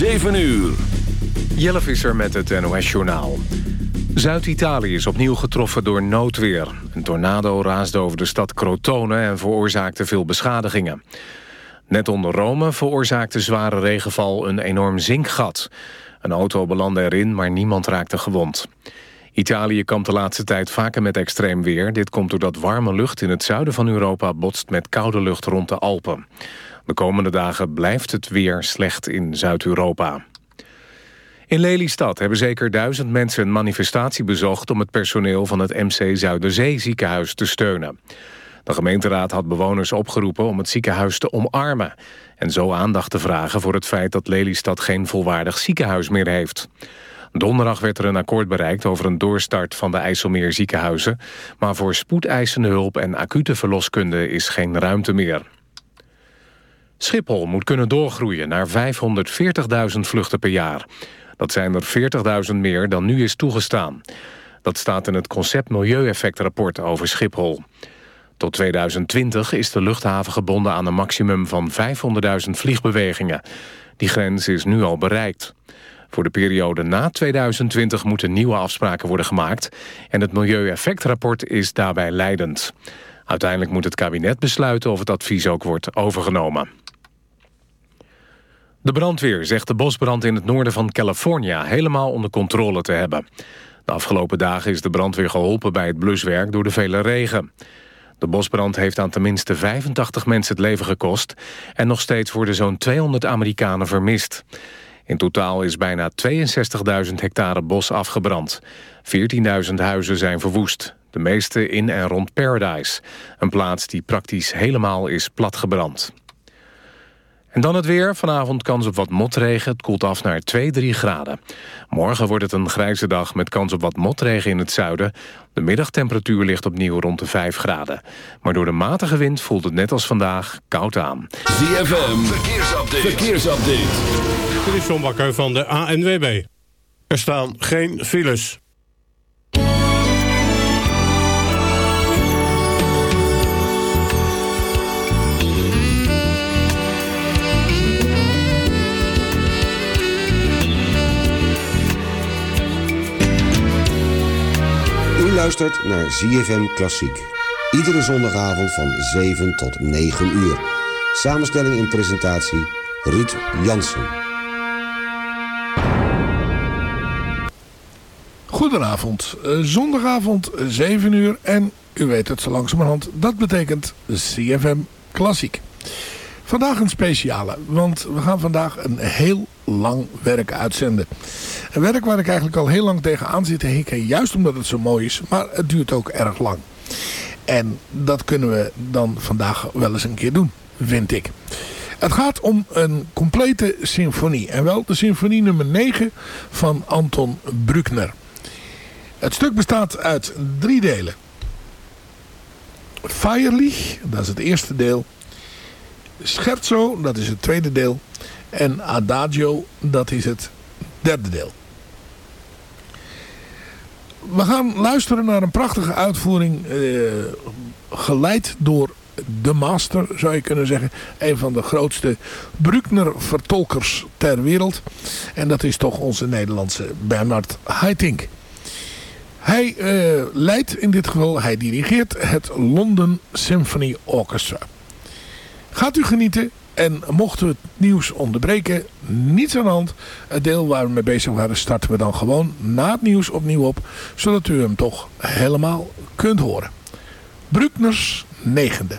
7 uur. Jelle Visser met het NOS-journaal. Zuid-Italië is opnieuw getroffen door noodweer. Een tornado raasde over de stad Crotone en veroorzaakte veel beschadigingen. Net onder Rome veroorzaakte zware regenval een enorm zinkgat. Een auto belandde erin, maar niemand raakte gewond. Italië kampt de laatste tijd vaker met extreem weer. Dit komt doordat warme lucht in het zuiden van Europa botst met koude lucht rond de Alpen. De komende dagen blijft het weer slecht in Zuid-Europa. In Lelystad hebben zeker duizend mensen een manifestatie bezocht... om het personeel van het MC Zuiderzee ziekenhuis te steunen. De gemeenteraad had bewoners opgeroepen om het ziekenhuis te omarmen... en zo aandacht te vragen voor het feit dat Lelystad geen volwaardig ziekenhuis meer heeft. Donderdag werd er een akkoord bereikt over een doorstart van de IJsselmeer ziekenhuizen... maar voor spoedeisende hulp en acute verloskunde is geen ruimte meer. Schiphol moet kunnen doorgroeien naar 540.000 vluchten per jaar. Dat zijn er 40.000 meer dan nu is toegestaan. Dat staat in het concept Milieueffectrapport over Schiphol. Tot 2020 is de luchthaven gebonden aan een maximum van 500.000 vliegbewegingen. Die grens is nu al bereikt. Voor de periode na 2020 moeten nieuwe afspraken worden gemaakt... en het Milieueffectrapport is daarbij leidend. Uiteindelijk moet het kabinet besluiten of het advies ook wordt overgenomen. De brandweer zegt de bosbrand in het noorden van California helemaal onder controle te hebben. De afgelopen dagen is de brandweer geholpen bij het bluswerk door de vele regen. De bosbrand heeft aan tenminste 85 mensen het leven gekost... en nog steeds worden zo'n 200 Amerikanen vermist. In totaal is bijna 62.000 hectare bos afgebrand. 14.000 huizen zijn verwoest. De meeste in en rond Paradise. Een plaats die praktisch helemaal is platgebrand. En dan het weer. Vanavond kans op wat motregen. Het koelt af naar 2, 3 graden. Morgen wordt het een grijze dag met kans op wat motregen in het zuiden. De middagtemperatuur ligt opnieuw rond de 5 graden. Maar door de matige wind voelt het net als vandaag koud aan. ZFM, verkeersupdate. verkeersupdate. Dit is John Bakker van de ANWB. Er staan geen files. Luistert naar ZFM Klassiek. Iedere zondagavond van 7 tot 9 uur. Samenstelling en presentatie Ruud Jansen. Goedenavond, zondagavond 7 uur en u weet het zo langzamerhand, dat betekent CFM Klassiek. Vandaag een speciale, want we gaan vandaag een heel lang werk uitzenden. Een werk waar ik eigenlijk al heel lang tegenaan zit te hikken, juist omdat het zo mooi is, maar het duurt ook erg lang. En dat kunnen we dan vandaag wel eens een keer doen, vind ik. Het gaat om een complete symfonie. En wel de symfonie nummer 9 van Anton Bruckner. Het stuk bestaat uit drie delen. Feierlich, dat is het eerste deel. Scherzo, dat is het tweede deel. En Adagio, dat is het derde deel. We gaan luisteren naar een prachtige uitvoering. Eh, geleid door de master, zou je kunnen zeggen. Een van de grootste Bruckner-vertolkers ter wereld. En dat is toch onze Nederlandse Bernard Haitink. Hij uh, leidt in dit geval, hij dirigeert het London Symphony Orchestra. Gaat u genieten en mochten we het nieuws onderbreken, niets aan hand. Het deel waar we mee bezig waren starten we dan gewoon na het nieuws opnieuw op. Zodat u hem toch helemaal kunt horen. Bruckners negende.